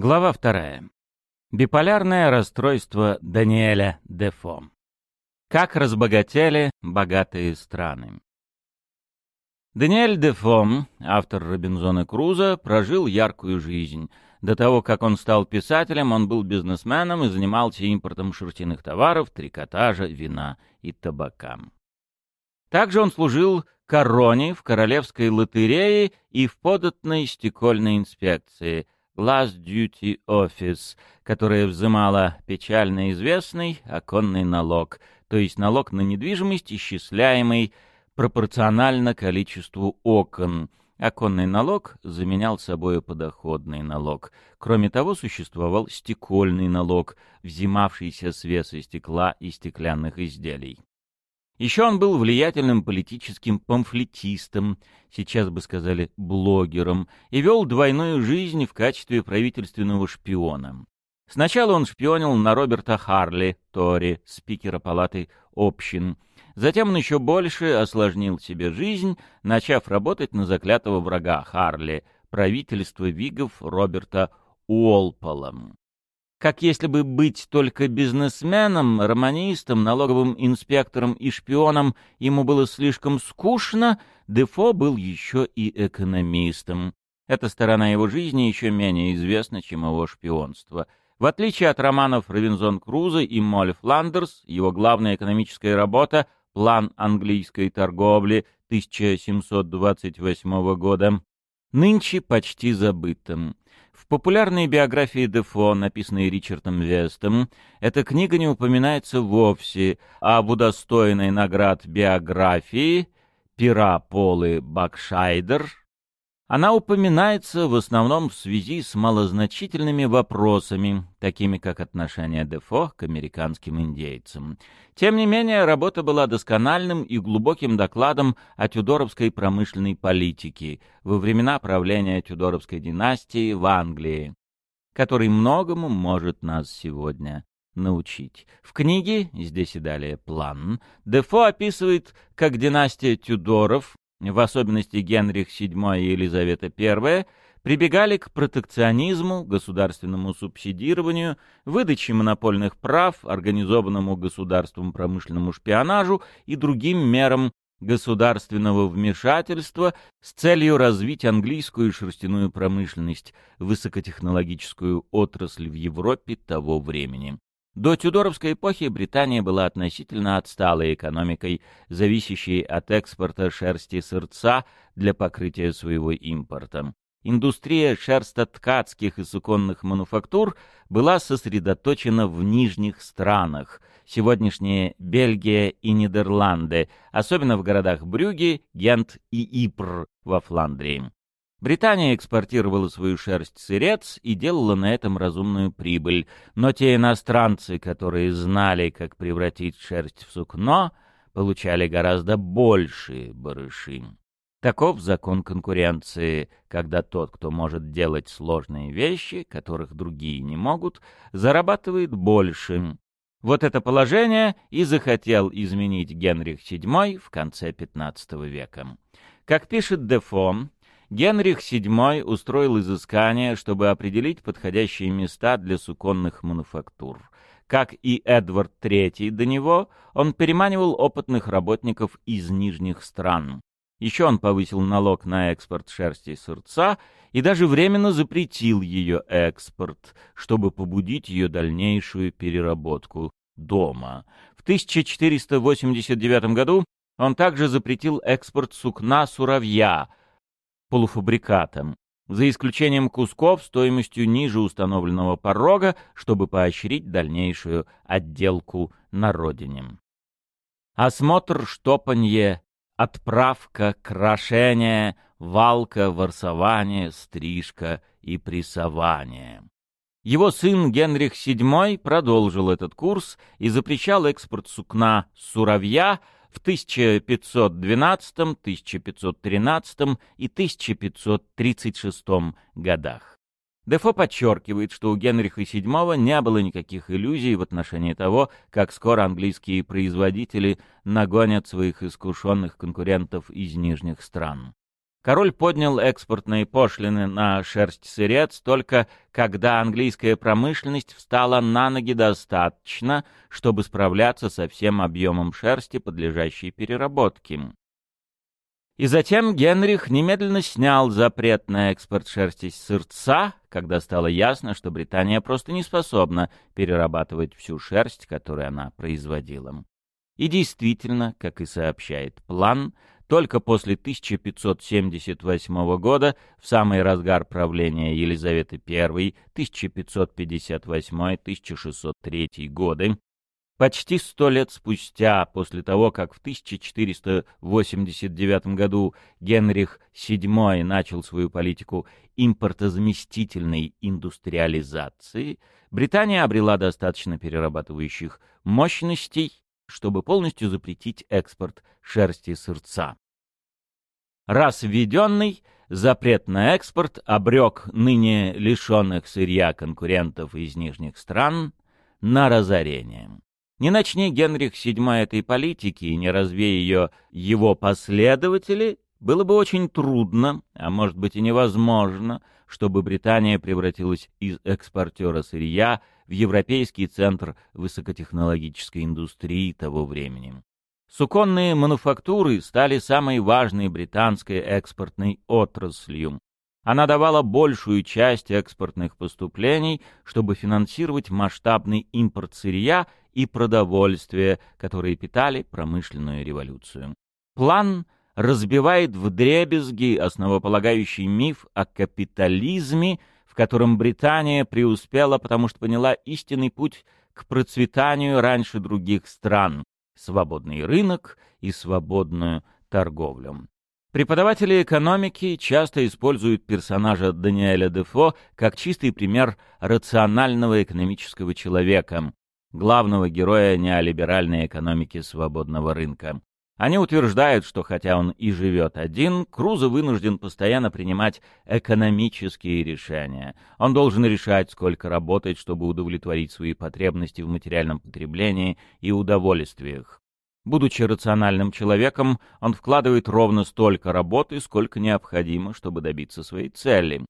Глава вторая. Биполярное расстройство Даниэля Дефо. Как разбогатели богатые страны. Даниэль Дефо, автор Робинзона Круза, прожил яркую жизнь. До того, как он стал писателем, он был бизнесменом и занимался импортом шерстяных товаров, трикотажа, вина и табака. Также он служил короне в королевской лотерее и в податной стекольной инспекции – Last Duty Office, которая взимала печально известный оконный налог, то есть налог на недвижимость, исчисляемый пропорционально количеству окон. Оконный налог заменял собой подоходный налог. Кроме того, существовал стекольный налог, взимавшийся с веса стекла и стеклянных изделий. Еще он был влиятельным политическим памфлетистом, сейчас бы сказали блогером, и вел двойную жизнь в качестве правительственного шпиона. Сначала он шпионил на Роберта Харли, Тори, спикера палаты общин. Затем он еще больше осложнил себе жизнь, начав работать на заклятого врага Харли, правительство Вигов Роберта Уолпола как если бы быть только бизнесменом, романистом, налоговым инспектором и шпионом ему было слишком скучно, Дефо был еще и экономистом. Эта сторона его жизни еще менее известна, чем его шпионство. В отличие от романов Робинзон Круза и Молли Фландерс, его главная экономическая работа «План английской торговли» 1728 года нынче почти забытым. В популярной биографии Дефо, написанной Ричардом Вестом, эта книга не упоминается вовсе, а в удостоенной наград биографии Пира Полы Бакшайдер она упоминается в основном в связи с малозначительными вопросами, такими как отношение Дефо к американским индейцам. Тем не менее, работа была доскональным и глубоким докладом о тюдоровской промышленной политике во времена правления тюдоровской династии в Англии, который многому может нас сегодня научить. В книге, здесь и далее план, Дефо описывает, как династия Тюдоров в особенности Генрих VII и Елизавета I, прибегали к протекционизму, государственному субсидированию, выдаче монопольных прав, организованному государством промышленному шпионажу и другим мерам государственного вмешательства с целью развить английскую шерстяную промышленность, высокотехнологическую отрасль в Европе того времени. До Тюдоровской эпохи Британия была относительно отсталой экономикой, зависящей от экспорта шерсти сырца для покрытия своего импорта. Индустрия шерстоткацких и суконных мануфактур была сосредоточена в нижних странах, сегодняшние Бельгия и Нидерланды, особенно в городах Брюги, Гент и Ипр во Фландрии. Британия экспортировала свою шерсть-сырец и делала на этом разумную прибыль, но те иностранцы, которые знали, как превратить шерсть в сукно, получали гораздо большие барыши. Таков закон конкуренции, когда тот, кто может делать сложные вещи, которых другие не могут, зарабатывает больше. Вот это положение и захотел изменить Генрих VII в конце XV века. Как пишет Дефо, Генрих VII устроил изыскание, чтобы определить подходящие места для суконных мануфактур. Как и Эдвард III до него, он переманивал опытных работников из нижних стран. Еще он повысил налог на экспорт шерсти и сырца и даже временно запретил ее экспорт, чтобы побудить ее дальнейшую переработку дома. В 1489 году он также запретил экспорт сукна суровья, полуфабрикатом, за исключением кусков стоимостью ниже установленного порога, чтобы поощрить дальнейшую отделку на родине. Осмотр, штопанье, отправка, крашение, валка, ворсование, стрижка и прессование. Его сын Генрих VII продолжил этот курс и запрещал экспорт сукна суровья в 1512, 1513 и 1536 годах. Дефо подчеркивает, что у Генриха VII не было никаких иллюзий в отношении того, как скоро английские производители нагонят своих искушенных конкурентов из нижних стран. Король поднял экспортные пошлины на шерсть-сырец только когда английская промышленность встала на ноги достаточно, чтобы справляться со всем объемом шерсти, подлежащей переработке. И затем Генрих немедленно снял запрет на экспорт шерсти сырца, когда стало ясно, что Британия просто не способна перерабатывать всю шерсть, которую она производила. И действительно, как и сообщает план, только после 1578 года, в самый разгар правления Елизаветы I, 1558-1603 годы, Почти сто лет спустя, после того, как в 1489 году Генрих VII начал свою политику импортозаместительной индустриализации, Британия обрела достаточно перерабатывающих мощностей, чтобы полностью запретить экспорт шерсти сырца. Раз введенный, запрет на экспорт обрек ныне лишенных сырья конкурентов из нижних стран на разорение. Не начни Генрих VII этой политики и не развей ее его последователи, было бы очень трудно, а может быть и невозможно, чтобы Британия превратилась из экспортера сырья в европейский центр высокотехнологической индустрии того времени. Суконные мануфактуры стали самой важной британской экспортной отраслью. Она давала большую часть экспортных поступлений, чтобы финансировать масштабный импорт сырья и продовольствия, которые питали промышленную революцию. План разбивает вдребезги основополагающий миф о капитализме, в котором Британия преуспела, потому что поняла истинный путь к процветанию раньше других стран — свободный рынок и свободную торговлю. Преподаватели экономики часто используют персонажа Даниэля Дефо как чистый пример рационального экономического человека, главного героя неолиберальной экономики свободного рынка. Они утверждают, что хотя он и живет один, Крузо вынужден постоянно принимать экономические решения. Он должен решать, сколько работать, чтобы удовлетворить свои потребности в материальном потреблении и удовольствиях. Будучи рациональным человеком, он вкладывает ровно столько работы, сколько необходимо, чтобы добиться своей цели.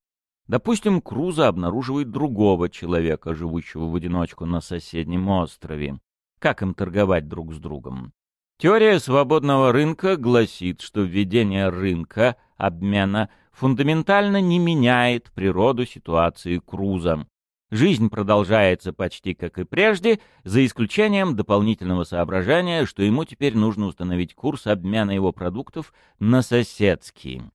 Допустим, Круза обнаруживает другого человека, живущего в одиночку на соседнем острове. Как им торговать друг с другом? Теория свободного рынка гласит, что введение рынка, обмена, фундаментально не меняет природу ситуации Круза. Жизнь продолжается почти как и прежде, за исключением дополнительного соображения, что ему теперь нужно установить курс обмена его продуктов на соседские.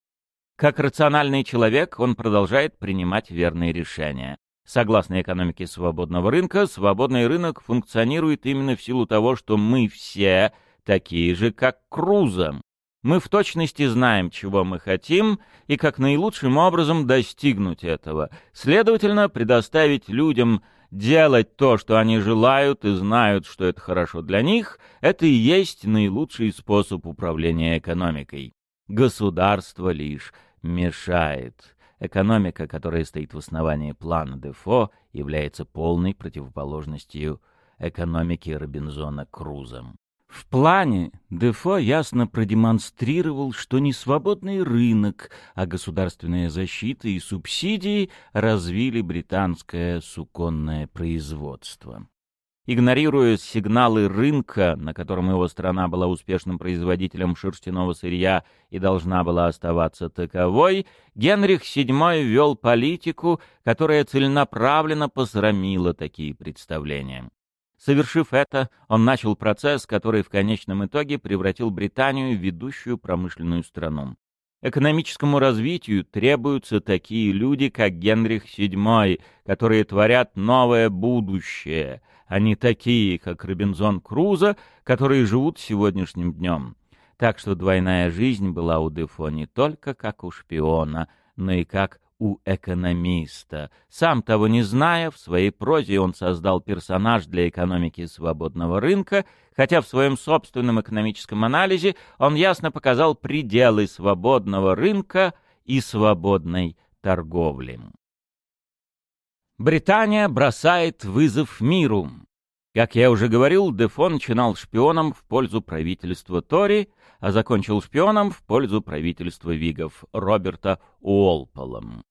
Как рациональный человек, он продолжает принимать верные решения. Согласно экономике свободного рынка, свободный рынок функционирует именно в силу того, что мы все такие же, как Круза. Мы в точности знаем, чего мы хотим и как наилучшим образом достигнуть этого. Следовательно, предоставить людям делать то, что они желают и знают, что это хорошо для них, это и есть наилучший способ управления экономикой. Государство лишь мешает. Экономика, которая стоит в основании плана Дефо, является полной противоположностью экономике Робинзона Круза. В плане Дефо ясно продемонстрировал, что не свободный рынок, а государственная защита и субсидии развили британское суконное производство. Игнорируя сигналы рынка, на котором его страна была успешным производителем шерстяного сырья и должна была оставаться таковой, Генрих VII вел политику, которая целенаправленно посрамила такие представления. Совершив это, он начал процесс, который в конечном итоге превратил Британию в ведущую промышленную страну. Экономическому развитию требуются такие люди, как Генрих VII, которые творят новое будущее, а не такие, как Робинзон Крузо, которые живут сегодняшним днем. Так что двойная жизнь была у Дефо не только как у шпиона, но и как у экономиста. Сам того не зная, в своей прозе он создал персонаж для экономики свободного рынка, хотя в своем собственном экономическом анализе он ясно показал пределы свободного рынка и свободной торговли. Британия бросает вызов миру. Как я уже говорил, Дефо начинал шпионом в пользу правительства Тори, а закончил шпионом в пользу правительства Вигов Роберта Уолполом.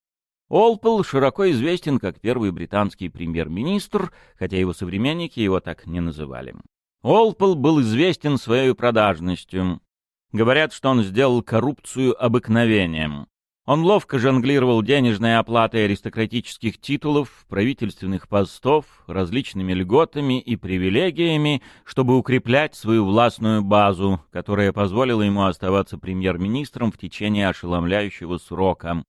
Уолпол широко известен как первый британский премьер-министр, хотя его современники его так не называли. Уолпол был известен своей продажностью. Говорят, что он сделал коррупцию обыкновением. Он ловко жонглировал денежной оплатой аристократических титулов, правительственных постов, различными льготами и привилегиями, чтобы укреплять свою властную базу, которая позволила ему оставаться премьер-министром в течение ошеломляющего срока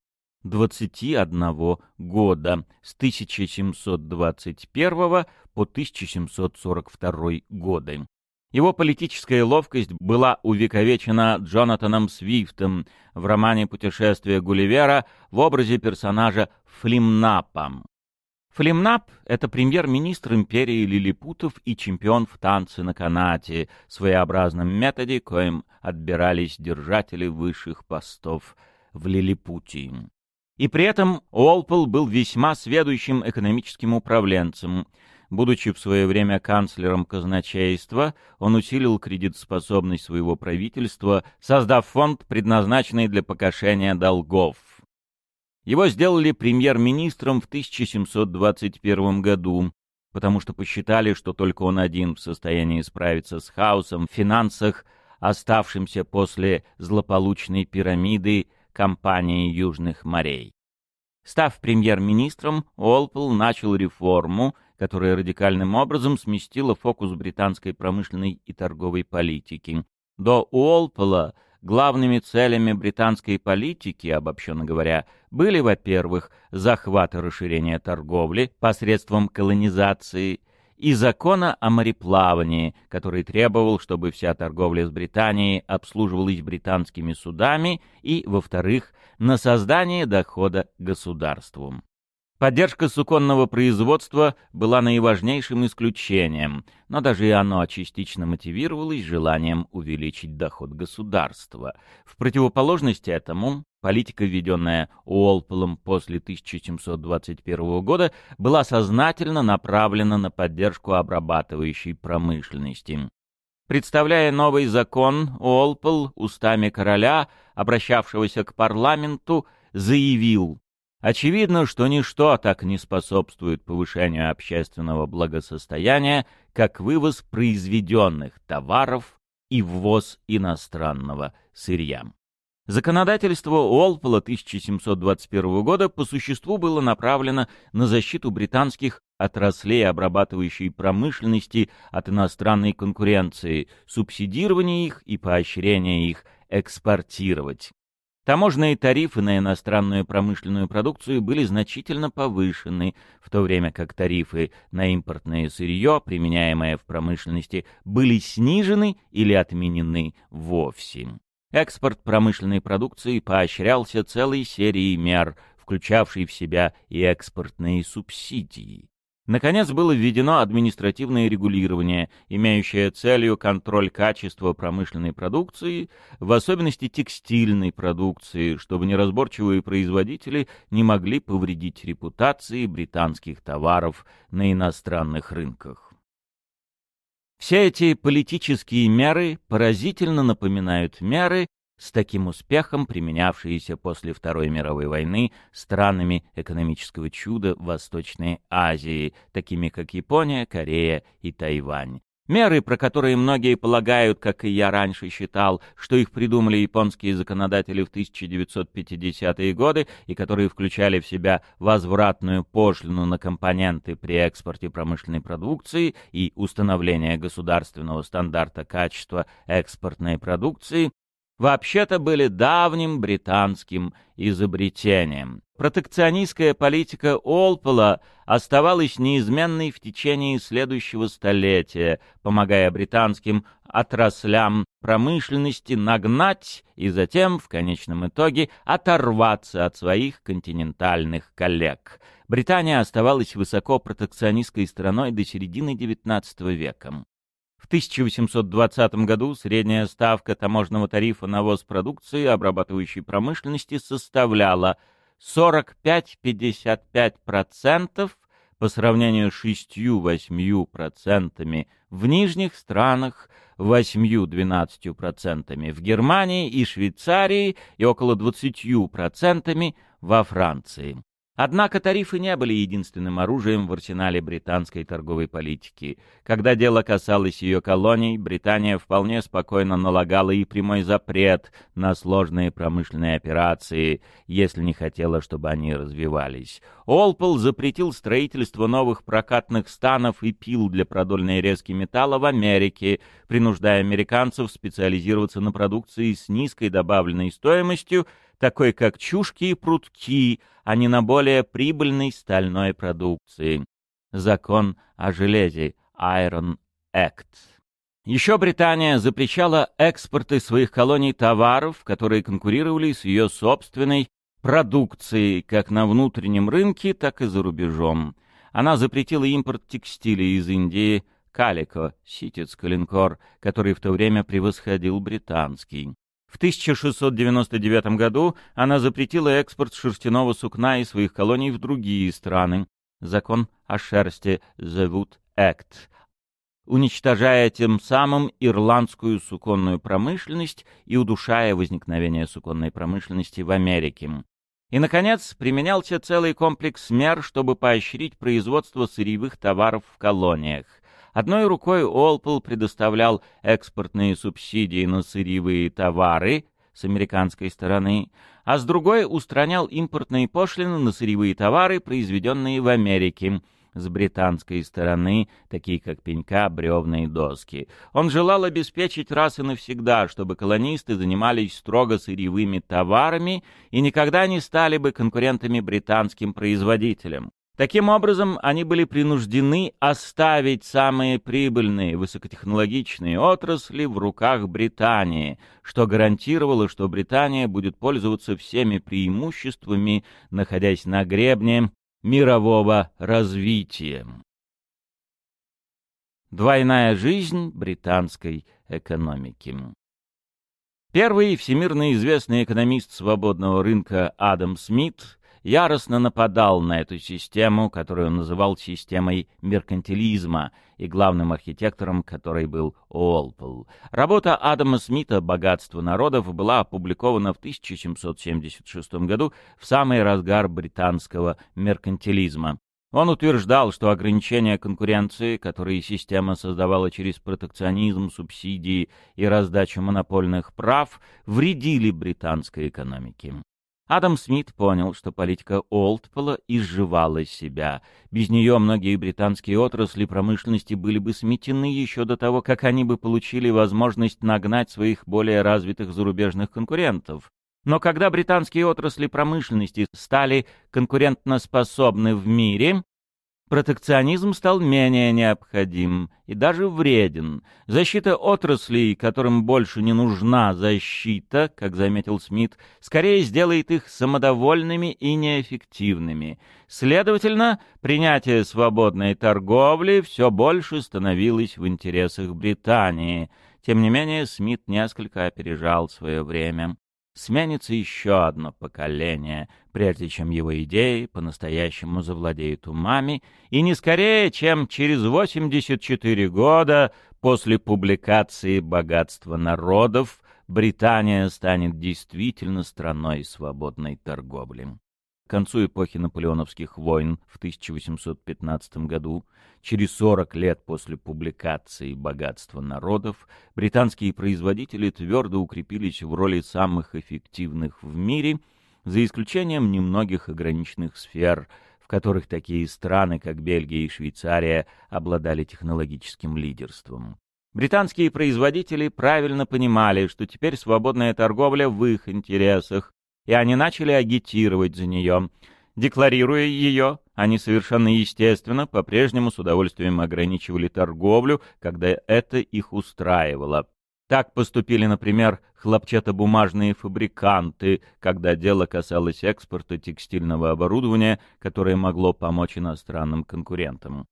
21 года с 1721 по 1742 годы. Его политическая ловкость была увековечена Джонатаном Свифтом в романе «Путешествие Гулливера» в образе персонажа Флимнапа. Флимнап — это премьер-министр империи лилипутов и чемпион в танце на канате, своеобразном методе, коим отбирались держатели высших постов в Лилипутии. И при этом Уолпол был весьма сведущим экономическим управленцем — Будучи в свое время канцлером казначейства, он усилил кредитоспособность своего правительства, создав фонд, предназначенный для погашения долгов. Его сделали премьер-министром в 1721 году, потому что посчитали, что только он один в состоянии справиться с хаосом в финансах, оставшимся после злополучной пирамиды компании Южных морей. Став премьер-министром, Уолпол начал реформу, которая радикальным образом сместила фокус британской промышленной и торговой политики. До Уолпола главными целями британской политики, обобщенно говоря, были, во-первых, захват и расширение торговли посредством колонизации и закона о мореплавании, который требовал, чтобы вся торговля с Британией обслуживалась британскими судами, и, во-вторых, на создание дохода государству. Поддержка суконного производства была наиважнейшим исключением, но даже и оно частично мотивировалось желанием увеличить доход государства. В противоположность этому, политика, введенная Уолполом после 1721 года, была сознательно направлена на поддержку обрабатывающей промышленности. Представляя новый закон, Уолпол устами короля, обращавшегося к парламенту, заявил Очевидно, что ничто так не способствует повышению общественного благосостояния, как вывоз произведенных товаров и ввоз иностранного сырья. Законодательство Уолпола 1721 года по существу было направлено на защиту британских отраслей обрабатывающей промышленности от иностранной конкуренции, субсидирование их и поощрение их экспортировать. Таможенные тарифы на иностранную промышленную продукцию были значительно повышены, в то время как тарифы на импортное сырье, применяемое в промышленности, были снижены или отменены вовсе. Экспорт промышленной продукции поощрялся целой серией мер, включавшей в себя и экспортные субсидии. Наконец было введено административное регулирование, имеющее целью контроль качества промышленной продукции, в особенности текстильной продукции, чтобы неразборчивые производители не могли повредить репутации британских товаров на иностранных рынках. Все эти политические меры поразительно напоминают меры, с таким успехом применявшиеся после Второй мировой войны странами экономического чуда Восточной Азии, такими как Япония, Корея и Тайвань. Меры, про которые многие полагают, как и я раньше считал, что их придумали японские законодатели в 1950-е годы и которые включали в себя возвратную пошлину на компоненты при экспорте промышленной продукции и установление государственного стандарта качества экспортной продукции, вообще-то были давним британским изобретением. Протекционистская политика Олпола оставалась неизменной в течение следующего столетия, помогая британским отраслям промышленности нагнать и затем, в конечном итоге, оторваться от своих континентальных коллег. Британия оставалась высоко протекционистской страной до середины XIX века. В 1820 году средняя ставка таможенного тарифа на ввоз продукции обрабатывающей промышленности составляла 45-55% по сравнению с 6-8% в нижних странах, 8-12% в Германии и Швейцарии и около 20% во Франции. Однако тарифы не были единственным оружием в арсенале британской торговой политики. Когда дело касалось ее колоний, Британия вполне спокойно налагала и прямой запрет на сложные промышленные операции, если не хотела, чтобы они развивались. Олпол запретил строительство новых прокатных станов и пил для продольной резки металла в Америке, принуждая американцев специализироваться на продукции с низкой добавленной стоимостью, такой как чушки и прутки, а не на более прибыльной стальной продукции. Закон о железе Iron Act. Еще Британия запрещала экспорты своих колоний товаров, которые конкурировали с ее собственной продукцией как на внутреннем рынке, так и за рубежом. Она запретила импорт текстиля из Индии, калико, ситец калинкор, который в то время превосходил британский. В 1699 году она запретила экспорт шерстяного сукна из своих колоний в другие страны. Закон о шерсти The Wood Act, уничтожая тем самым ирландскую суконную промышленность и удушая возникновение суконной промышленности в Америке. И, наконец, применялся целый комплекс мер, чтобы поощрить производство сырьевых товаров в колониях. Одной рукой Олпл предоставлял экспортные субсидии на сырьевые товары с американской стороны, а с другой устранял импортные пошлины на сырьевые товары, произведенные в Америке, с британской стороны, такие как пенька, бревна и доски. Он желал обеспечить раз и навсегда, чтобы колонисты занимались строго сырьевыми товарами и никогда не стали бы конкурентами британским производителям. Таким образом, они были принуждены оставить самые прибыльные высокотехнологичные отрасли в руках Британии, что гарантировало, что Британия будет пользоваться всеми преимуществами, находясь на гребне мирового развития. Двойная жизнь британской экономики. Первый всемирно известный экономист свободного рынка Адам Смит яростно нападал на эту систему, которую он называл системой меркантилизма, и главным архитектором которой был Уолпол. Работа Адама Смита «Богатство народов» была опубликована в 1776 году в самый разгар британского меркантилизма. Он утверждал, что ограничения конкуренции, которые система создавала через протекционизм, субсидии и раздачу монопольных прав, вредили британской экономике. Адам Смит понял, что политика Олдпола изживала себя. Без нее многие британские отрасли промышленности были бы сметены еще до того, как они бы получили возможность нагнать своих более развитых зарубежных конкурентов. Но когда британские отрасли промышленности стали конкурентноспособны в мире, Протекционизм стал менее необходим и даже вреден. Защита отраслей, которым больше не нужна защита, как заметил Смит, скорее сделает их самодовольными и неэффективными. Следовательно, принятие свободной торговли все больше становилось в интересах Британии. Тем не менее, Смит несколько опережал свое время сменится еще одно поколение, прежде чем его идеи по-настоящему завладеют умами, и не скорее, чем через 84 года после публикации «Богатство народов» Британия станет действительно страной свободной торговли. Концу эпохи наполеоновских войн в 1815 году, через 40 лет после публикации «Богатство народов», британские производители твердо укрепились в роли самых эффективных в мире, за исключением немногих ограниченных сфер, в которых такие страны, как Бельгия и Швейцария, обладали технологическим лидерством. Британские производители правильно понимали, что теперь свободная торговля в их интересах, и они начали агитировать за нее. Декларируя ее, они совершенно естественно по-прежнему с удовольствием ограничивали торговлю, когда это их устраивало. Так поступили, например, хлопчатобумажные фабриканты, когда дело касалось экспорта текстильного оборудования, которое могло помочь иностранным конкурентам.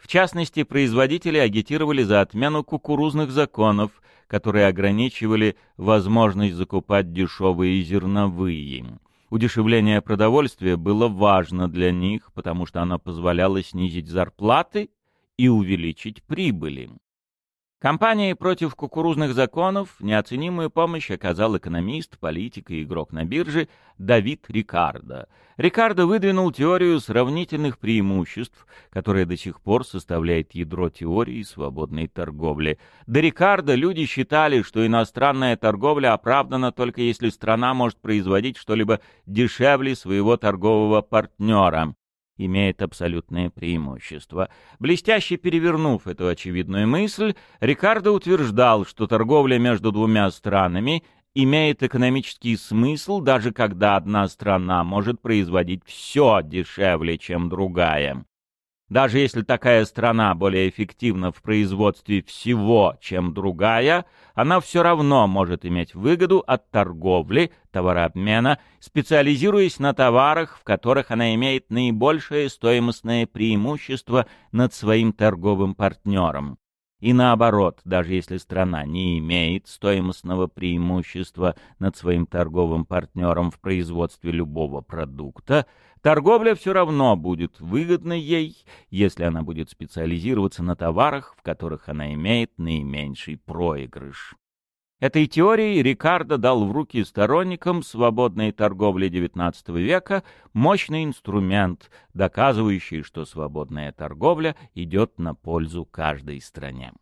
В частности, производители агитировали за отмену кукурузных законов, которые ограничивали возможность закупать дешевые зерновые. Удешевление продовольствия было важно для них, потому что оно позволяло снизить зарплаты и увеличить прибыли. Компании против кукурузных законов неоценимую помощь оказал экономист, политик и игрок на бирже Давид Рикардо. Рикардо выдвинул теорию сравнительных преимуществ, которая до сих пор составляет ядро теории свободной торговли. До Рикардо люди считали, что иностранная торговля оправдана только если страна может производить что-либо дешевле своего торгового партнера имеет абсолютное преимущество. Блестяще перевернув эту очевидную мысль, Рикардо утверждал, что торговля между двумя странами имеет экономический смысл, даже когда одна страна может производить все дешевле, чем другая. Даже если такая страна более эффективна в производстве всего, чем другая, она все равно может иметь выгоду от торговли, товарообмена, специализируясь на товарах, в которых она имеет наибольшее стоимостное преимущество над своим торговым партнером. И наоборот, даже если страна не имеет стоимостного преимущества над своим торговым партнером в производстве любого продукта, торговля все равно будет выгодной ей, если она будет специализироваться на товарах, в которых она имеет наименьший проигрыш. Этой теорией Рикардо дал в руки сторонникам свободной торговли XIX века мощный инструмент, доказывающий, что свободная торговля идет на пользу каждой стране.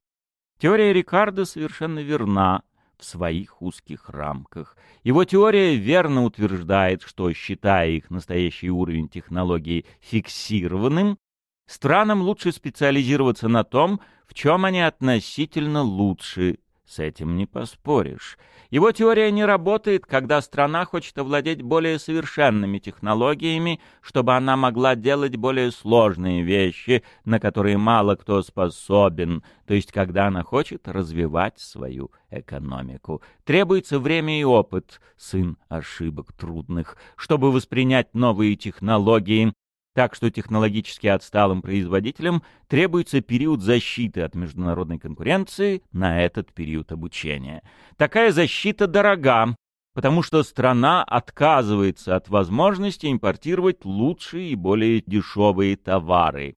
Теория Рикардо совершенно верна в своих узких рамках. Его теория верно утверждает, что, считая их настоящий уровень технологий фиксированным, странам лучше специализироваться на том, в чем они относительно лучше с этим не поспоришь. Его теория не работает, когда страна хочет овладеть более совершенными технологиями, чтобы она могла делать более сложные вещи, на которые мало кто способен, то есть когда она хочет развивать свою экономику. Требуется время и опыт, сын ошибок трудных, чтобы воспринять новые технологии, так что технологически отсталым производителям требуется период защиты от международной конкуренции на этот период обучения. Такая защита дорога, потому что страна отказывается от возможности импортировать лучшие и более дешевые товары.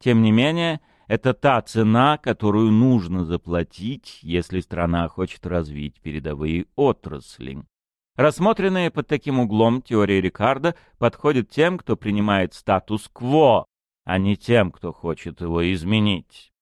Тем не менее, это та цена, которую нужно заплатить, если страна хочет развить передовые отрасли. Рассмотренная под таким углом теория Рикардо подходит тем, кто принимает статус-кво, а не тем, кто хочет его изменить.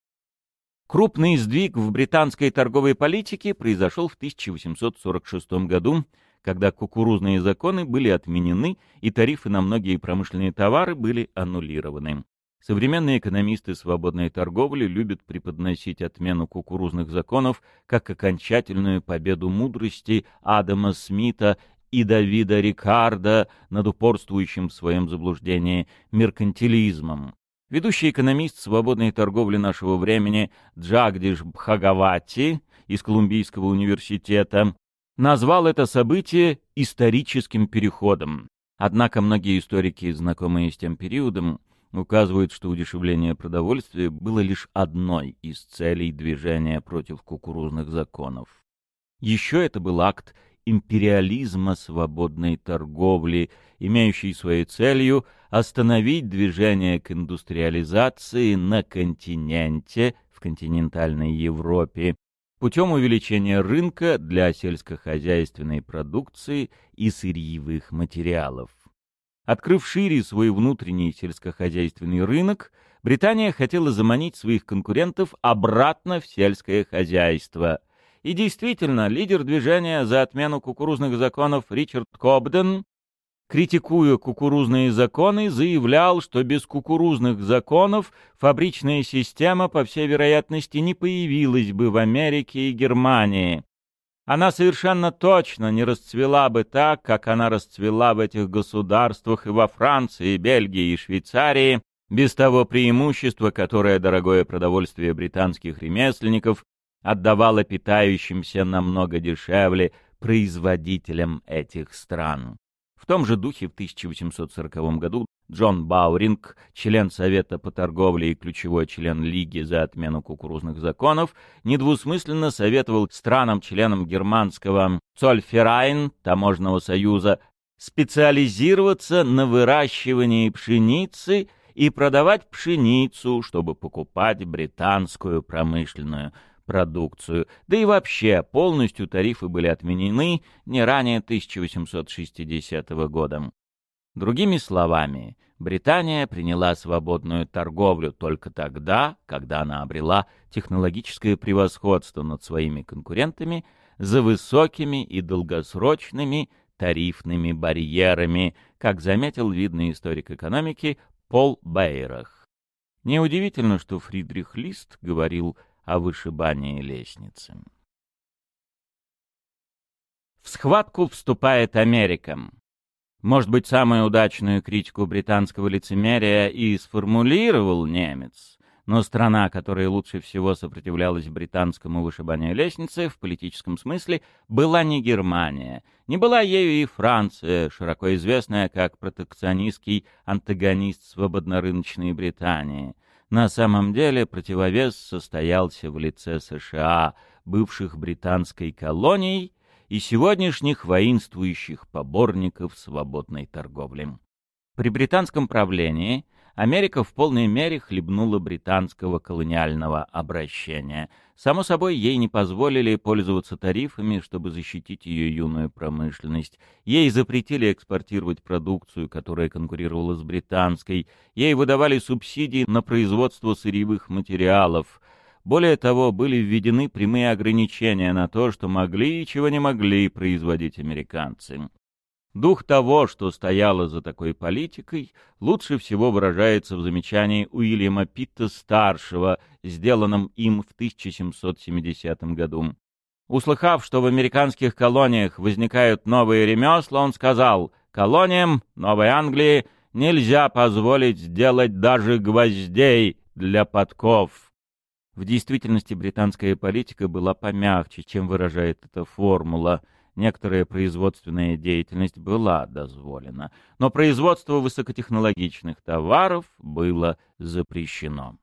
Крупный сдвиг в британской торговой политике произошел в 1846 году, когда кукурузные законы были отменены и тарифы на многие промышленные товары были аннулированы. Современные экономисты свободной торговли любят преподносить отмену кукурузных законов как окончательную победу мудрости Адама Смита и Давида Рикарда над упорствующим в своем заблуждении меркантилизмом. Ведущий экономист свободной торговли нашего времени Джагдиш Бхагавати из Колумбийского университета назвал это событие историческим переходом. Однако многие историки, знакомые с тем периодом, указывают, что удешевление продовольствия было лишь одной из целей движения против кукурузных законов. Еще это был акт империализма свободной торговли, имеющий своей целью остановить движение к индустриализации на континенте, в континентальной Европе, путем увеличения рынка для сельскохозяйственной продукции и сырьевых материалов. Открыв шире свой внутренний сельскохозяйственный рынок, Британия хотела заманить своих конкурентов обратно в сельское хозяйство. И действительно, лидер движения за отмену кукурузных законов Ричард Кобден, критикуя кукурузные законы, заявлял, что без кукурузных законов фабричная система, по всей вероятности, не появилась бы в Америке и Германии. Она совершенно точно не расцвела бы так, как она расцвела в этих государствах и во Франции, Бельгии и Швейцарии, без того преимущества, которое дорогое продовольствие британских ремесленников отдавало питающимся намного дешевле производителям этих стран. В том же духе в 1840 году Джон Бауринг, член Совета по торговле и ключевой член Лиги за отмену кукурузных законов, недвусмысленно советовал странам-членам германского Цольферайн, таможенного союза, специализироваться на выращивании пшеницы и продавать пшеницу, чтобы покупать британскую промышленную продукцию. Да и вообще, полностью тарифы были отменены не ранее 1860 года. Другими словами, Британия приняла свободную торговлю только тогда, когда она обрела технологическое превосходство над своими конкурентами за высокими и долгосрочными тарифными барьерами, как заметил видный историк экономики Пол Бейрах. Неудивительно, что Фридрих Лист говорил о вышибании лестницы. В схватку вступает Америка. Может быть, самую удачную критику британского лицемерия и сформулировал немец, но страна, которая лучше всего сопротивлялась британскому вышибанию лестницы в политическом смысле, была не Германия. Не была ею и Франция, широко известная как протекционистский антагонист свободнорыночной Британии. На самом деле противовес состоялся в лице США, бывших британской колонией, и сегодняшних воинствующих поборников свободной торговли. При британском правлении Америка в полной мере хлебнула британского колониального обращения. Само собой, ей не позволили пользоваться тарифами, чтобы защитить ее юную промышленность. Ей запретили экспортировать продукцию, которая конкурировала с британской. Ей выдавали субсидии на производство сырьевых материалов. Более того, были введены прямые ограничения на то, что могли и чего не могли производить американцы. Дух того, что стояло за такой политикой, лучше всего выражается в замечании Уильяма Питта-старшего, сделанном им в 1770 году. Услыхав, что в американских колониях возникают новые ремесла, он сказал, «Колониям Новой Англии нельзя позволить сделать даже гвоздей для подков». В действительности британская политика была помягче, чем выражает эта формула. Некоторая производственная деятельность была дозволена, но производство высокотехнологичных товаров было запрещено.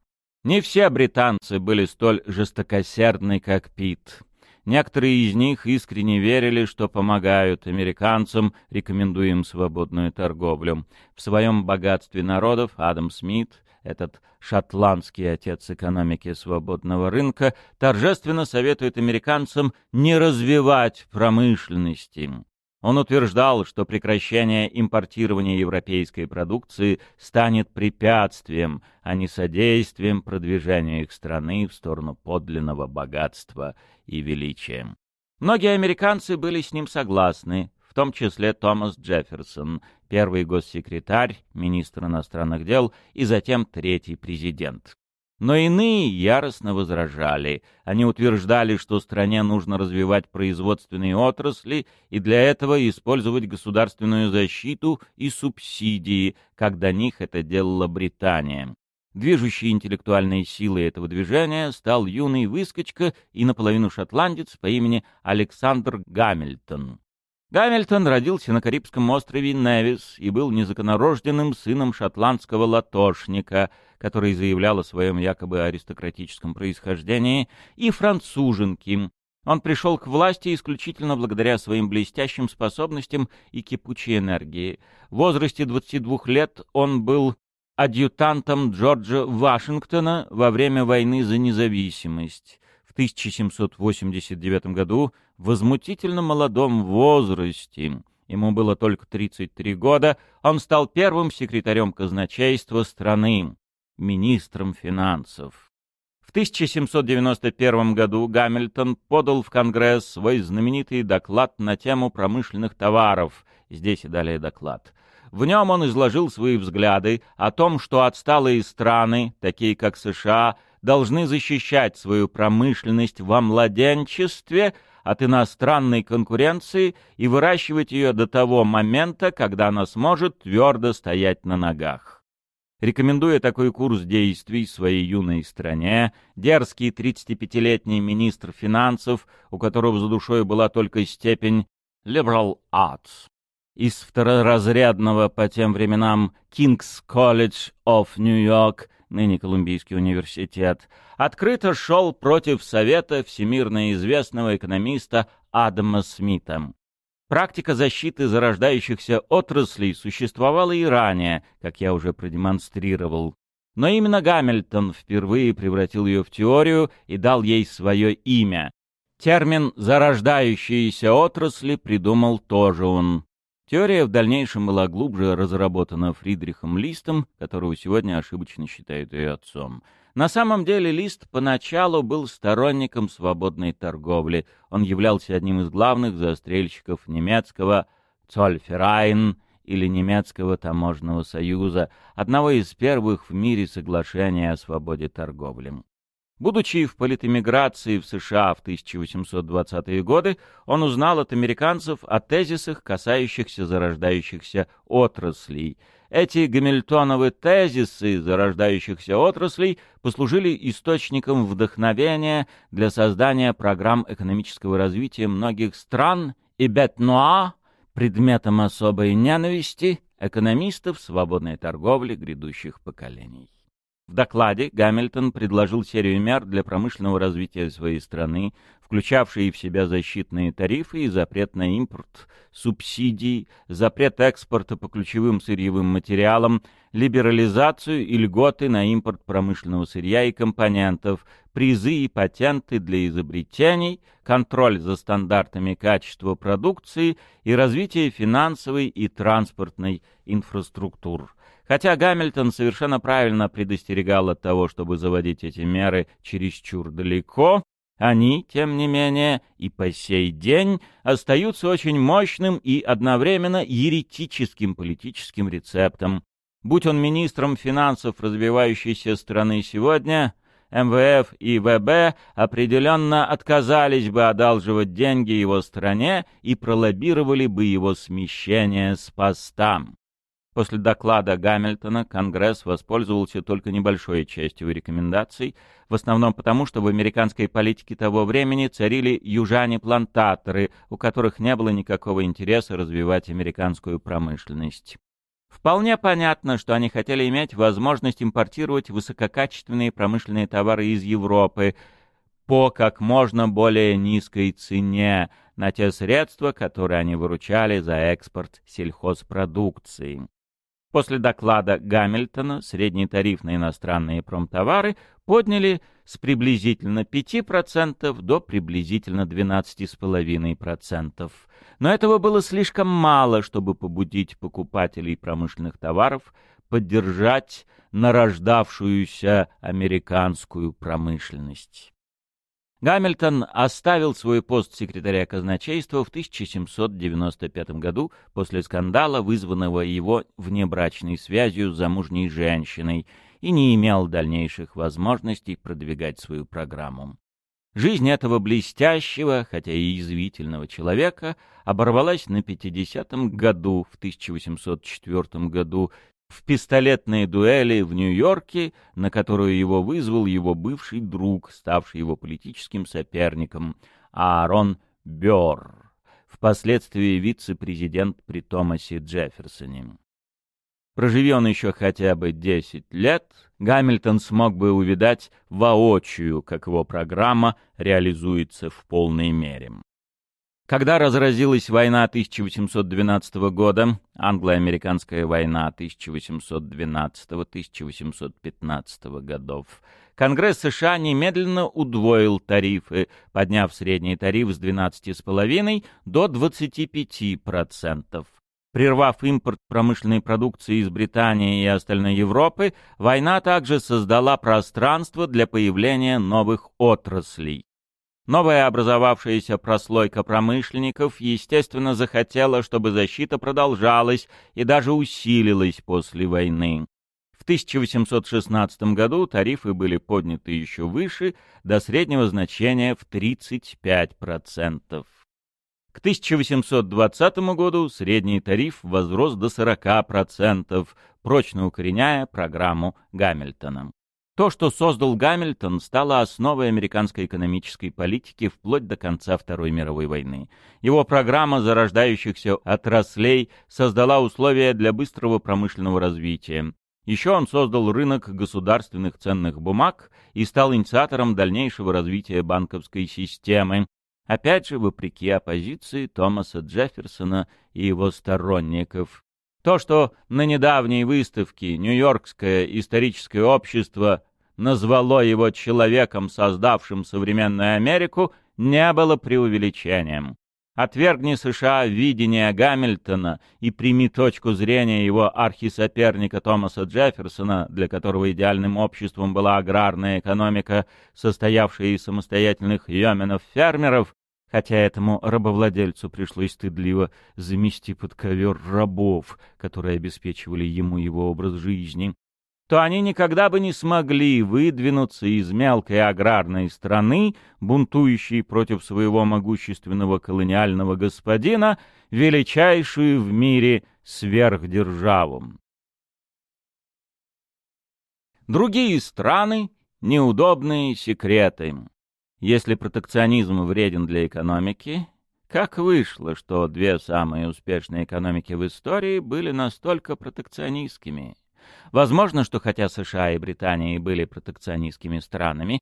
Не все британцы были столь жестокосердны, как Пит. Некоторые из них искренне верили, что помогают американцам, рекомендуя им свободную торговлю. В своем богатстве народов Адам Смит этот шотландский отец экономики свободного рынка, торжественно советует американцам не развивать промышленности. Он утверждал, что прекращение импортирования европейской продукции станет препятствием, а не содействием продвижению их страны в сторону подлинного богатства и величия. Многие американцы были с ним согласны, в том числе Томас Джефферсон, первый госсекретарь, министр иностранных дел и затем третий президент. Но иные яростно возражали. Они утверждали, что стране нужно развивать производственные отрасли и для этого использовать государственную защиту и субсидии, как до них это делала Британия. Движущей интеллектуальной силой этого движения стал юный выскочка и наполовину шотландец по имени Александр Гамильтон. Гамильтон родился на Карибском острове Невис и был незаконорожденным сыном шотландского латошника, который заявлял о своем якобы аристократическом происхождении, и француженки. Он пришел к власти исключительно благодаря своим блестящим способностям и кипучей энергии. В возрасте 22 лет он был адъютантом Джорджа Вашингтона во время войны за независимость. В 1789 году в возмутительно молодом возрасте, ему было только 33 года, он стал первым секретарем казначейства страны, министром финансов. В 1791 году Гамильтон подал в Конгресс свой знаменитый доклад на тему промышленных товаров. Здесь и далее доклад. В нем он изложил свои взгляды о том, что отсталые страны, такие как США, должны защищать свою промышленность во младенчестве – от иностранной конкуренции и выращивать ее до того момента, когда она сможет твердо стоять на ногах. Рекомендуя такой курс действий своей юной стране, дерзкий 35-летний министр финансов, у которого за душой была только степень liberal arts, из второразрядного по тем временам King's College of New York, ныне Колумбийский университет, открыто шел против совета всемирно известного экономиста Адама Смита. Практика защиты зарождающихся отраслей существовала и ранее, как я уже продемонстрировал. Но именно Гамильтон впервые превратил ее в теорию и дал ей свое имя. Термин «зарождающиеся отрасли» придумал тоже он. Теория в дальнейшем была глубже разработана Фридрихом Листом, которого сегодня ошибочно считают ее отцом. На самом деле Лист поначалу был сторонником свободной торговли. Он являлся одним из главных застрельщиков немецкого «Цольферайн» или немецкого таможенного союза, одного из первых в мире соглашений о свободе торговли. Будучи в политэмиграции в США в 1820-е годы, он узнал от американцев о тезисах, касающихся зарождающихся отраслей. Эти гамильтоновы тезисы зарождающихся отраслей послужили источником вдохновения для создания программ экономического развития многих стран и бет-нуа, предметом особой ненависти, экономистов свободной торговли грядущих поколений. В докладе Гамильтон предложил серию мер для промышленного развития своей страны, включавшие в себя защитные тарифы и запрет на импорт, субсидии, запрет экспорта по ключевым сырьевым материалам, либерализацию и льготы на импорт промышленного сырья и компонентов, призы и патенты для изобретений, контроль за стандартами качества продукции и развитие финансовой и транспортной инфраструктур. Хотя Гамильтон совершенно правильно предостерегал от того, чтобы заводить эти меры чересчур далеко, они, тем не менее, и по сей день остаются очень мощным и одновременно еретическим политическим рецептом. Будь он министром финансов развивающейся страны сегодня, МВФ и ВБ определенно отказались бы одалживать деньги его стране и пролоббировали бы его смещение с поста. После доклада Гамильтона Конгресс воспользовался только небольшой частью рекомендаций, в основном потому, что в американской политике того времени царили южане-плантаторы, у которых не было никакого интереса развивать американскую промышленность. Вполне понятно, что они хотели иметь возможность импортировать высококачественные промышленные товары из Европы по как можно более низкой цене на те средства, которые они выручали за экспорт сельхозпродукции. После доклада Гамильтона средний тариф на иностранные промтовары подняли с приблизительно 5% до приблизительно 12,5%. Но этого было слишком мало, чтобы побудить покупателей промышленных товаров поддержать нарождавшуюся американскую промышленность. Гамильтон оставил свой пост секретаря казначейства в 1795 году после скандала, вызванного его внебрачной связью с замужней женщиной, и не имел дальнейших возможностей продвигать свою программу. Жизнь этого блестящего, хотя и язвительного человека оборвалась на 50-м году, в 1804 году, в пистолетные дуэли в Нью-Йорке, на которую его вызвал его бывший друг, ставший его политическим соперником, Аарон Бёрр, впоследствии вице-президент при Томасе Джефферсоне. Проживи он еще хотя бы 10 лет, Гамильтон смог бы увидать воочию, как его программа реализуется в полной мере. Когда разразилась война 1812 года, англо-американская война 1812-1815 годов, Конгресс США немедленно удвоил тарифы, подняв средний тариф с 12,5 до 25%. Прервав импорт промышленной продукции из Британии и остальной Европы, война также создала пространство для появления новых отраслей. Новая образовавшаяся прослойка промышленников, естественно, захотела, чтобы защита продолжалась и даже усилилась после войны. В 1816 году тарифы были подняты еще выше, до среднего значения в 35%. К 1820 году средний тариф возрос до 40%, прочно укореняя программу Гамильтона. То, что создал Гамильтон, стало основой американской экономической политики вплоть до конца Второй мировой войны. Его программа зарождающихся отраслей создала условия для быстрого промышленного развития. Еще он создал рынок государственных ценных бумаг и стал инициатором дальнейшего развития банковской системы, Опять же, вопреки оппозиции Томаса Джефферсона и его сторонников. То, что на недавней выставке Нью-Йоркское историческое общество назвало его человеком, создавшим современную Америку, не было преувеличением. Отвергни США видение Гамильтона и прими точку зрения его архисоперника Томаса Джефферсона, для которого идеальным обществом была аграрная экономика, состоявшая из самостоятельных йоменов-фермеров, хотя этому рабовладельцу пришлось стыдливо замести под ковер рабов, которые обеспечивали ему его образ жизни, то они никогда бы не смогли выдвинуться из мелкой аграрной страны, бунтующей против своего могущественного колониального господина, величайшую в мире сверхдержаву. Другие страны — неудобные секреты. Если протекционизм вреден для экономики, как вышло, что две самые успешные экономики в истории были настолько протекционистскими? Возможно, что хотя США и Британия были протекционистскими странами,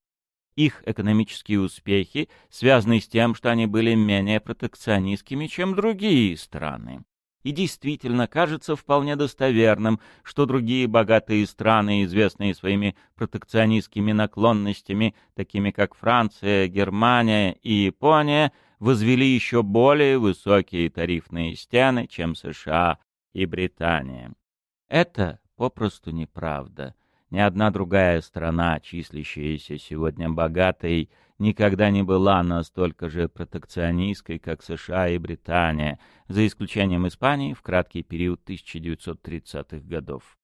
их экономические успехи связаны с тем, что они были менее протекционистскими, чем другие страны. И действительно кажется вполне достоверным, что другие богатые страны, известные своими протекционистскими наклонностями, такими как Франция, Германия и Япония, возвели еще более высокие тарифные стены, чем США и Британия. Это попросту неправда. Ни одна другая страна, числящаяся сегодня богатой, никогда не была настолько же протекционистской, как США и Британия, за исключением Испании в краткий период 1930-х годов.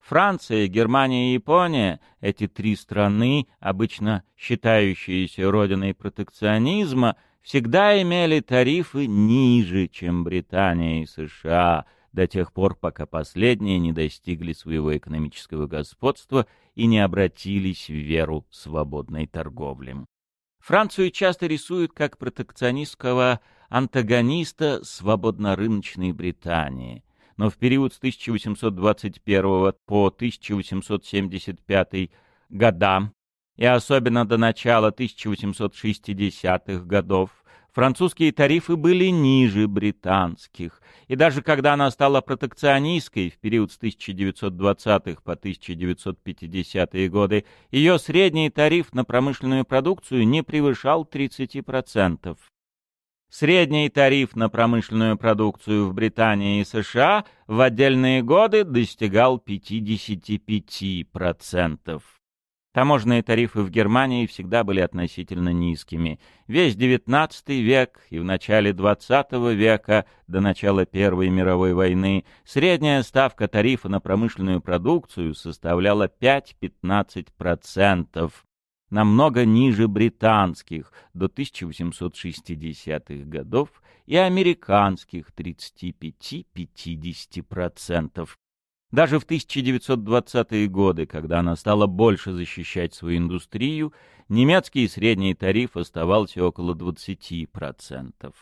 Франция, Германия и Япония, эти три страны, обычно считающиеся родиной протекционизма, всегда имели тарифы ниже, чем Британия и США – до тех пор, пока последние не достигли своего экономического господства и не обратились в веру свободной торговли. Францию часто рисуют как протекционистского антагониста свободно-рыночной Британии. Но в период с 1821 по 1875 года и особенно до начала 1860-х годов французские тарифы были ниже британских, и даже когда она стала протекционистской в период с 1920-х по 1950-е годы, ее средний тариф на промышленную продукцию не превышал 30%. Средний тариф на промышленную продукцию в Британии и США в отдельные годы достигал 55%. Таможенные тарифы в Германии всегда были относительно низкими. Весь XIX век и в начале XX века, до начала Первой мировой войны, средняя ставка тарифа на промышленную продукцию составляла 5-15%, намного ниже британских до 1860-х годов и американских 35-50%. Даже в 1920-е годы, когда она стала больше защищать свою индустрию, немецкий средний тариф оставался около 20%.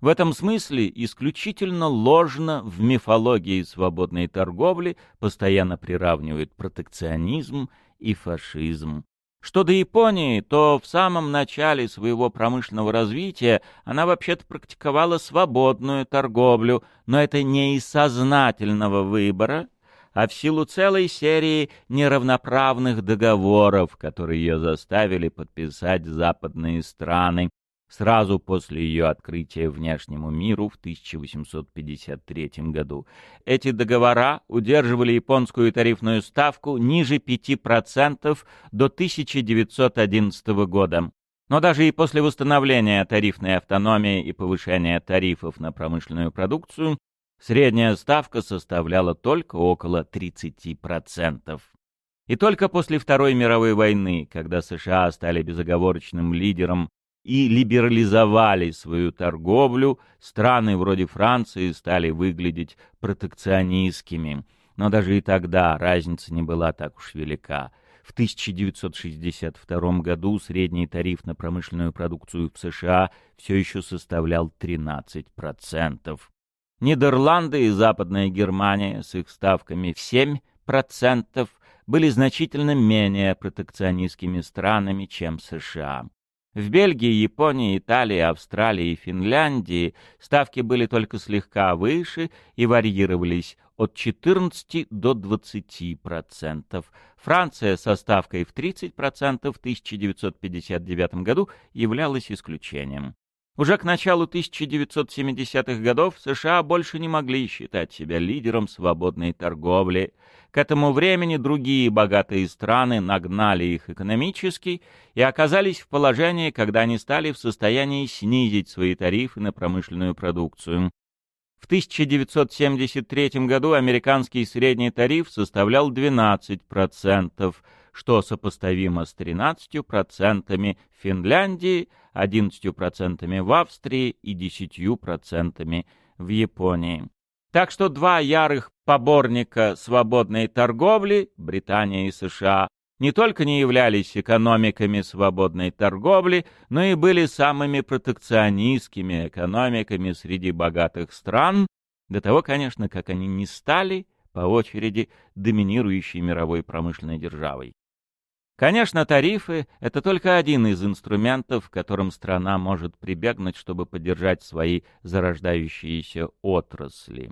В этом смысле исключительно ложно в мифологии свободной торговли постоянно приравнивают протекционизм и фашизм. Что до Японии, то в самом начале своего промышленного развития она вообще-то практиковала свободную торговлю, но это не из сознательного выбора, а в силу целой серии неравноправных договоров, которые ее заставили подписать западные страны сразу после ее открытия внешнему миру в 1853 году. Эти договора удерживали японскую тарифную ставку ниже 5% до 1911 года. Но даже и после восстановления тарифной автономии и повышения тарифов на промышленную продукцию Средняя ставка составляла только около 30%. И только после Второй мировой войны, когда США стали безоговорочным лидером и либерализовали свою торговлю, страны вроде Франции стали выглядеть протекционистскими. Но даже и тогда разница не была так уж велика. В 1962 году средний тариф на промышленную продукцию в США все еще составлял 13%. Нидерланды и Западная Германия с их ставками в 7% были значительно менее протекционистскими странами, чем США. В Бельгии, Японии, Италии, Австралии и Финляндии ставки были только слегка выше и варьировались от 14 до 20%. Франция со ставкой в 30% в 1959 году являлась исключением. Уже к началу 1970-х годов США больше не могли считать себя лидером свободной торговли. К этому времени другие богатые страны нагнали их экономически и оказались в положении, когда они стали в состоянии снизить свои тарифы на промышленную продукцию. В 1973 году американский средний тариф составлял 12%, что сопоставимо с 13% в Финляндии, 11% в Австрии и 10% в Японии. Так что два ярых поборника свободной торговли, Британия и США, не только не являлись экономиками свободной торговли, но и были самыми протекционистскими экономиками среди богатых стран, до того, конечно, как они не стали по очереди доминирующей мировой промышленной державой. Конечно, тарифы — это только один из инструментов, к которым страна может прибегнуть, чтобы поддержать свои зарождающиеся отрасли.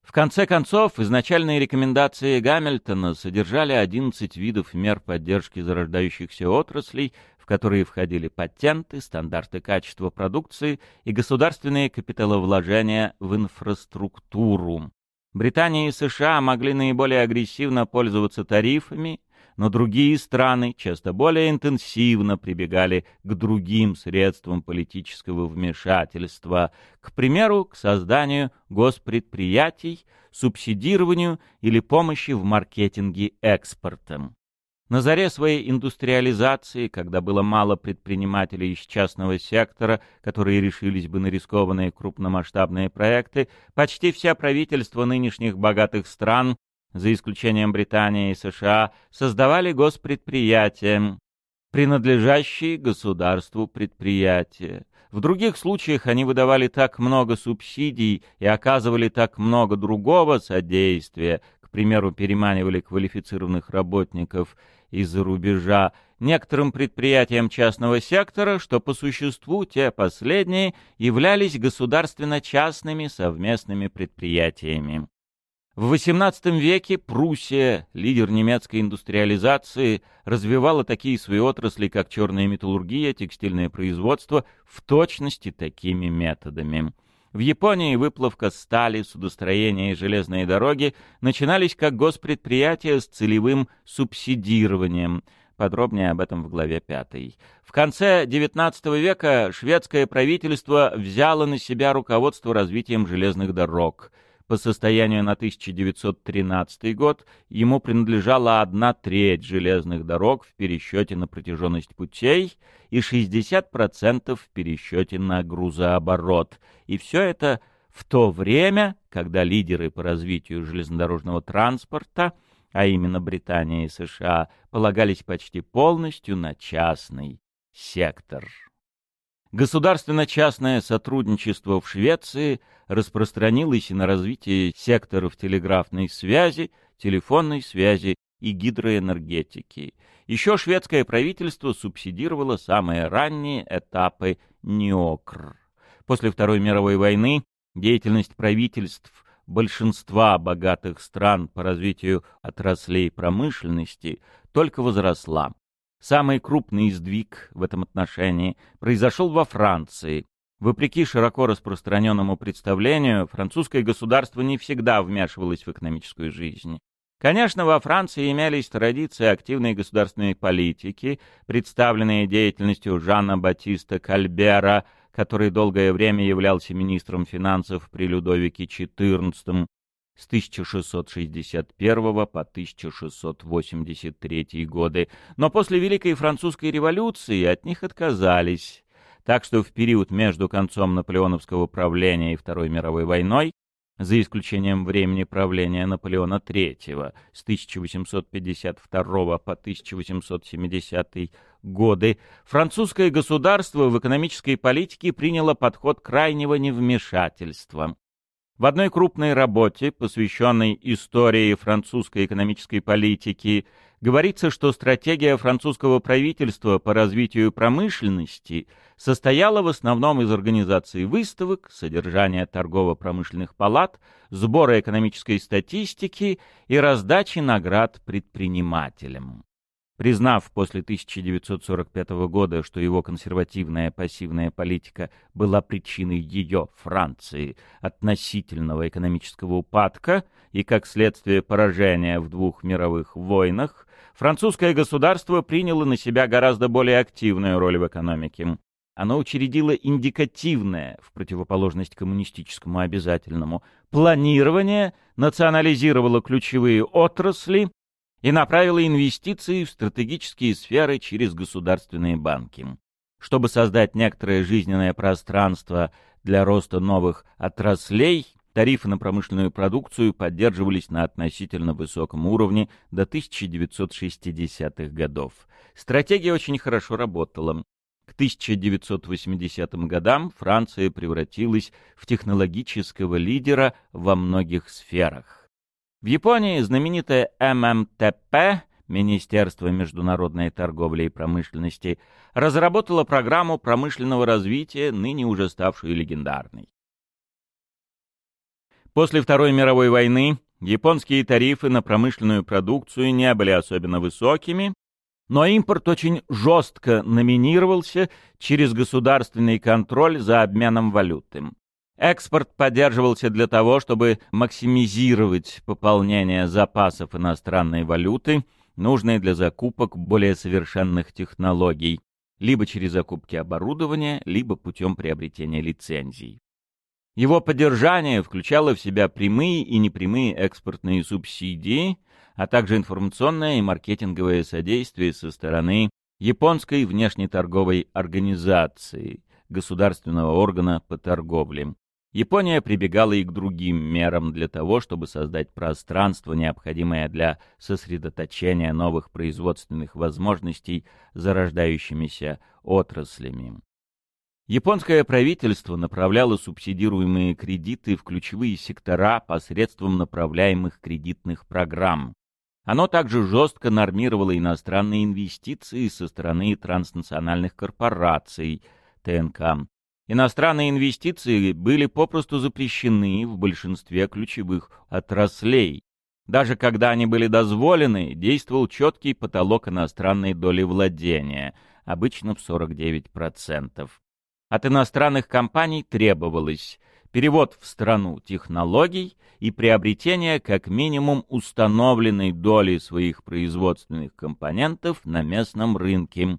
В конце концов, изначальные рекомендации Гамильтона содержали 11 видов мер поддержки зарождающихся отраслей, в которые входили патенты, стандарты качества продукции и государственные капиталовложения в инфраструктуру. Британия и США могли наиболее агрессивно пользоваться тарифами, но другие страны часто более интенсивно прибегали к другим средствам политического вмешательства, к примеру, к созданию госпредприятий, субсидированию или помощи в маркетинге экспортом. На заре своей индустриализации, когда было мало предпринимателей из частного сектора, которые решились бы на рискованные крупномасштабные проекты, почти все правительства нынешних богатых стран за исключением Британии и США, создавали госпредприятия, принадлежащие государству предприятия. В других случаях они выдавали так много субсидий и оказывали так много другого содействия, к примеру, переманивали квалифицированных работников из-за рубежа, некоторым предприятиям частного сектора, что по существу те последние являлись государственно-частными совместными предприятиями. В XVIII веке Пруссия, лидер немецкой индустриализации, развивала такие свои отрасли, как черная металлургия, текстильное производство, в точности такими методами. В Японии выплавка стали, судостроение и железные дороги начинались как госпредприятия с целевым субсидированием. Подробнее об этом в главе 5. В конце XIX века шведское правительство взяло на себя руководство развитием железных дорог – по состоянию на 1913 год ему принадлежала одна треть железных дорог в пересчете на протяженность путей и 60% в пересчете на грузооборот. И все это в то время, когда лидеры по развитию железнодорожного транспорта, а именно Британия и США, полагались почти полностью на частный сектор. Государственно-частное сотрудничество в Швеции распространилось и на развитие секторов телеграфной связи, телефонной связи и гидроэнергетики. Еще шведское правительство субсидировало самые ранние этапы НИОКР. После Второй мировой войны деятельность правительств большинства богатых стран по развитию отраслей промышленности только возросла. Самый крупный сдвиг в этом отношении произошел во Франции. Вопреки широко распространенному представлению, французское государство не всегда вмешивалось в экономическую жизнь. Конечно, во Франции имелись традиции активной государственной политики, представленные деятельностью Жана Батиста Кальбера, который долгое время являлся министром финансов при Людовике XIV, с 1661 по 1683 годы, но после Великой Французской революции от них отказались. Так что в период между концом наполеоновского правления и Второй мировой войной, за исключением времени правления Наполеона III с 1852 по 1870 годы, французское государство в экономической политике приняло подход крайнего невмешательства. В одной крупной работе, посвященной истории французской экономической политики, говорится, что стратегия французского правительства по развитию промышленности состояла в основном из организации выставок, содержания торгово-промышленных палат, сбора экономической статистики и раздачи наград предпринимателям. Признав после 1945 года, что его консервативная пассивная политика была причиной ее, Франции, относительного экономического упадка и, как следствие, поражения в двух мировых войнах, французское государство приняло на себя гораздо более активную роль в экономике. Оно учредило индикативное, в противоположность коммунистическому обязательному, планирование, национализировало ключевые отрасли, и направила инвестиции в стратегические сферы через государственные банки. Чтобы создать некоторое жизненное пространство для роста новых отраслей, тарифы на промышленную продукцию поддерживались на относительно высоком уровне до 1960-х годов. Стратегия очень хорошо работала. К 1980 годам Франция превратилась в технологического лидера во многих сферах. В Японии знаменитое ММТП, Министерство международной торговли и промышленности, разработало программу промышленного развития, ныне уже ставшую легендарной. После Второй мировой войны японские тарифы на промышленную продукцию не были особенно высокими, но импорт очень жестко номинировался через государственный контроль за обменом валюты. Экспорт поддерживался для того, чтобы максимизировать пополнение запасов иностранной валюты, нужной для закупок более совершенных технологий, либо через закупки оборудования, либо путем приобретения лицензий. Его поддержание включало в себя прямые и непрямые экспортные субсидии, а также информационное и маркетинговое содействие со стороны японской внешнеторговой организации, государственного органа по торговле. Япония прибегала и к другим мерам для того, чтобы создать пространство, необходимое для сосредоточения новых производственных возможностей зарождающимися отраслями. Японское правительство направляло субсидируемые кредиты в ключевые сектора посредством направляемых кредитных программ. Оно также жестко нормировало иностранные инвестиции со стороны транснациональных корпораций, ТНК, Иностранные инвестиции были попросту запрещены в большинстве ключевых отраслей. Даже когда они были дозволены, действовал четкий потолок иностранной доли владения, обычно в 49%. От иностранных компаний требовалось перевод в страну технологий и приобретение как минимум установленной доли своих производственных компонентов на местном рынке,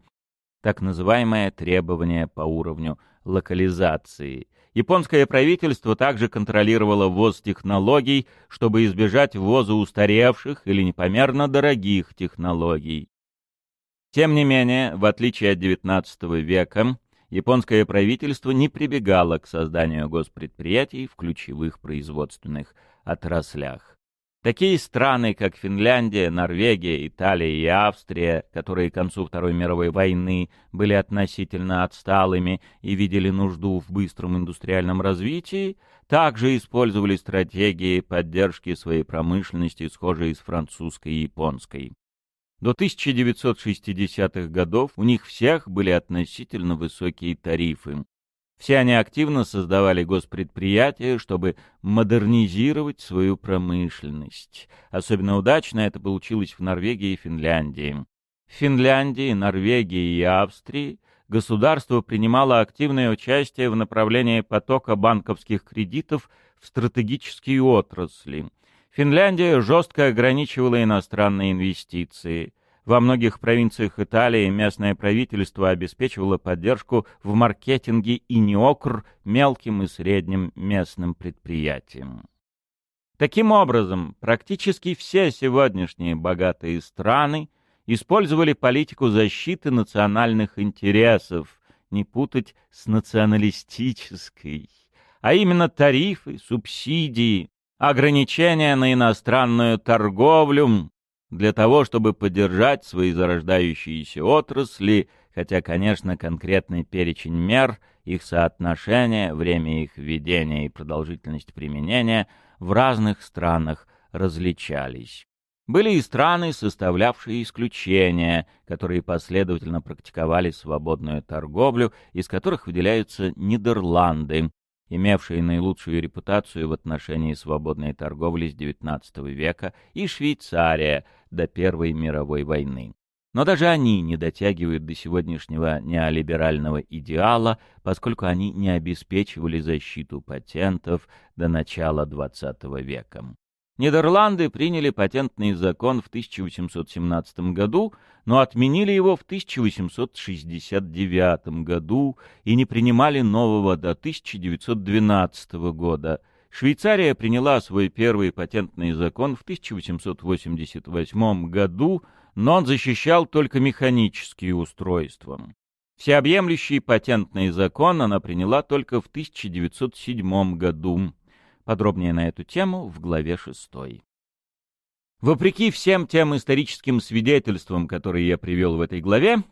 так называемое требование по уровню локализации. Японское правительство также контролировало ввоз технологий, чтобы избежать ввоза устаревших или непомерно дорогих технологий. Тем не менее, в отличие от XIX века, японское правительство не прибегало к созданию госпредприятий в ключевых производственных отраслях. Такие страны, как Финляндия, Норвегия, Италия и Австрия, которые к концу Второй мировой войны были относительно отсталыми и видели нужду в быстром индустриальном развитии, также использовали стратегии поддержки своей промышленности, схожие с французской и японской. До 1960-х годов у них всех были относительно высокие тарифы, все они активно создавали госпредприятия, чтобы модернизировать свою промышленность. Особенно удачно это получилось в Норвегии и Финляндии. В Финляндии, Норвегии и Австрии государство принимало активное участие в направлении потока банковских кредитов в стратегические отрасли. Финляндия жестко ограничивала иностранные инвестиции. Во многих провинциях Италии местное правительство обеспечивало поддержку в маркетинге и неокр мелким и средним местным предприятиям. Таким образом, практически все сегодняшние богатые страны использовали политику защиты национальных интересов, не путать с националистической, а именно тарифы, субсидии, ограничения на иностранную торговлю, для того, чтобы поддержать свои зарождающиеся отрасли, хотя, конечно, конкретный перечень мер, их соотношение, время их введения и продолжительность применения в разных странах различались. Были и страны, составлявшие исключения, которые последовательно практиковали свободную торговлю, из которых выделяются Нидерланды, имевшие наилучшую репутацию в отношении свободной торговли с XIX века, и Швейцария до Первой мировой войны. Но даже они не дотягивают до сегодняшнего неолиберального идеала, поскольку они не обеспечивали защиту патентов до начала XX века. Нидерланды приняли патентный закон в 1817 году, но отменили его в 1869 году и не принимали нового до 1912 года. Швейцария приняла свой первый патентный закон в 1888 году, но он защищал только механические устройства. Всеобъемлющий патентный закон она приняла только в 1907 году. Подробнее на эту тему в главе 6. Вопреки всем тем историческим свидетельствам, которые я привел в этой главе,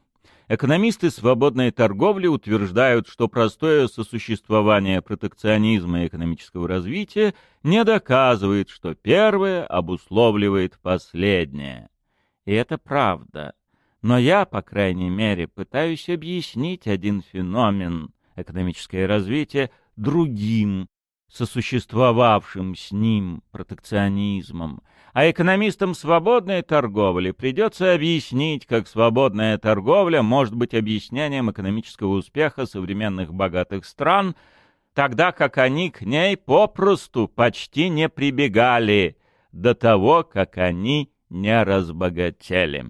экономисты свободной торговли утверждают, что простое сосуществование протекционизма и экономического развития не доказывает, что первое обусловливает последнее. И это правда. Но я, по крайней мере, пытаюсь объяснить один феномен — экономическое развитие — другим, сосуществовавшим с ним протекционизмом, а экономистам свободной торговли придется объяснить, как свободная торговля может быть объяснением экономического успеха современных богатых стран, тогда как они к ней попросту почти не прибегали до того, как они не разбогатели.